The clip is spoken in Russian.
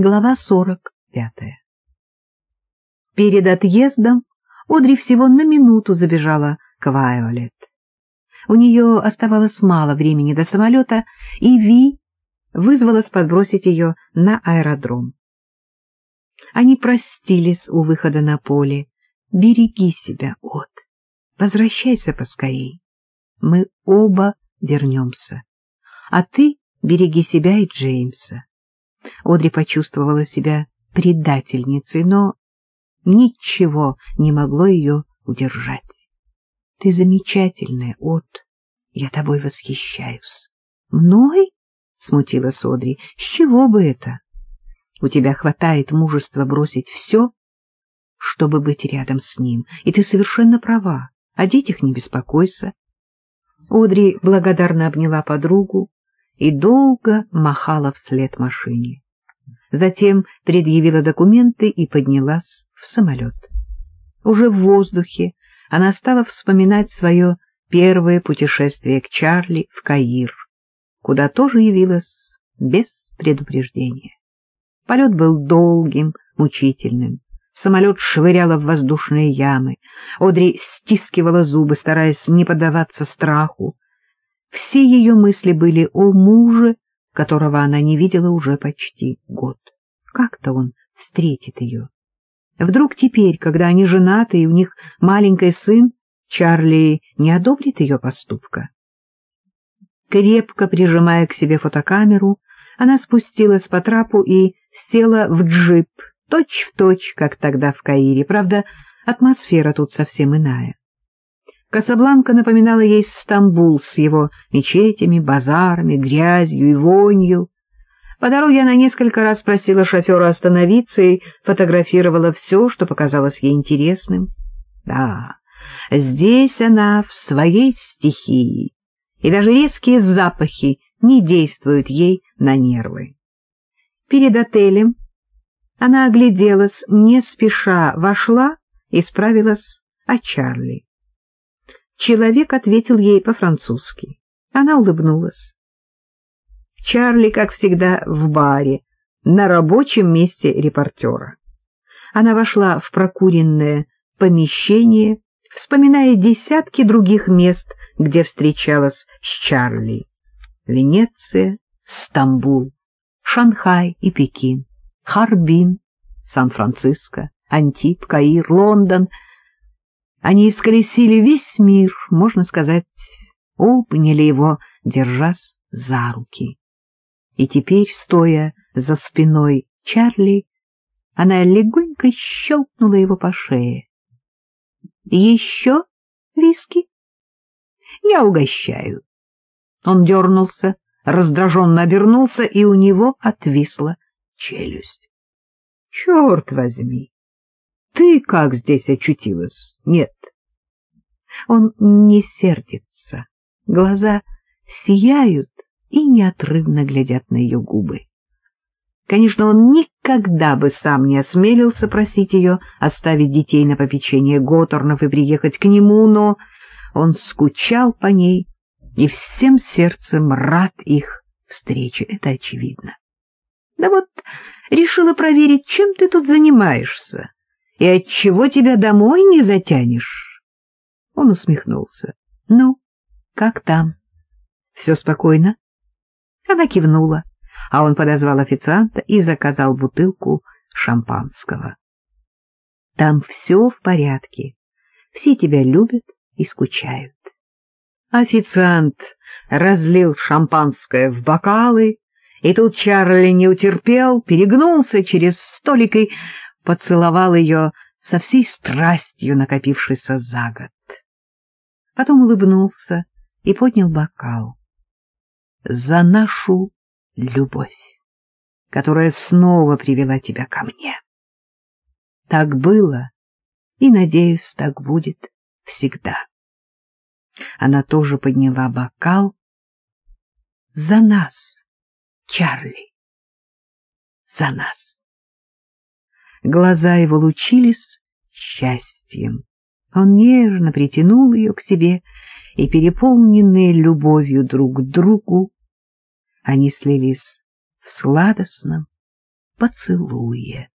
Глава сорок пятая Перед отъездом Одри всего на минуту забежала к Вайолет. У нее оставалось мало времени до самолета, и Ви вызвалась подбросить ее на аэродром. Они простились у выхода на поле. «Береги себя, От. Возвращайся поскорей. Мы оба вернемся. А ты береги себя и Джеймса». Одри почувствовала себя предательницей, но ничего не могло ее удержать. — Ты замечательная, От. Я тобой восхищаюсь. — Мной? — смутилась Одри. — С чего бы это? У тебя хватает мужества бросить все, чтобы быть рядом с ним, и ты совершенно права. О детях не беспокойся. Одри благодарно обняла подругу и долго махала вслед машине. Затем предъявила документы и поднялась в самолет. Уже в воздухе она стала вспоминать свое первое путешествие к Чарли в Каир, куда тоже явилась без предупреждения. Полет был долгим, мучительным. Самолет швыряло в воздушные ямы. Одри стискивала зубы, стараясь не поддаваться страху. Все ее мысли были о муже, которого она не видела уже почти год. Как-то он встретит ее. Вдруг теперь, когда они женаты и у них маленький сын, Чарли не одобрит ее поступка. Крепко прижимая к себе фотокамеру, она спустилась по трапу и села в джип, точь-в-точь, как тогда в Каире. Правда, атмосфера тут совсем иная. Касабланка напоминала ей Стамбул с его мечетями, базарами, грязью и вонью. По дороге она несколько раз просила шофера остановиться и фотографировала все, что показалось ей интересным. Да, здесь она в своей стихии, и даже резкие запахи не действуют ей на нервы. Перед отелем она огляделась, не спеша вошла и справилась о Чарли. Человек ответил ей по-французски. Она улыбнулась. Чарли, как всегда, в баре, на рабочем месте репортера. Она вошла в прокуренное помещение, вспоминая десятки других мест, где встречалась с Чарли. Венеция, Стамбул, Шанхай и Пекин, Харбин, Сан-Франциско, Антип, Каир, Лондон. Они исколесили весь мир, можно сказать, обняли его, держась за руки. И теперь, стоя за спиной Чарли, она легонько щелкнула его по шее. — Еще виски? — Я угощаю. Он дернулся, раздраженно обернулся, и у него отвисла челюсть. — Черт возьми! Ты как здесь очутилась? Нет. Он не сердится. Глаза сияют и неотрывно глядят на ее губы. Конечно, он никогда бы сам не осмелился просить ее оставить детей на попечение Готорнов и приехать к нему, но он скучал по ней и всем сердцем рад их встрече, это очевидно. Да вот решила проверить, чем ты тут занимаешься, и отчего тебя домой не затянешь. Он усмехнулся. — Ну, как там? — Все спокойно? Она кивнула, а он подозвал официанта и заказал бутылку шампанского. — Там все в порядке, все тебя любят и скучают. Официант разлил шампанское в бокалы, и тут Чарли не утерпел, перегнулся через столик и поцеловал ее со всей страстью, накопившейся за год. Потом улыбнулся и поднял бокал. «За нашу любовь, которая снова привела тебя ко мне. Так было, и, надеюсь, так будет всегда». Она тоже подняла бокал. За нас, Чарли, за нас. Глаза его лучились счастьем. Он нежно притянул ее к себе, и, переполненные любовью друг к другу, они слились в сладостном поцелуе.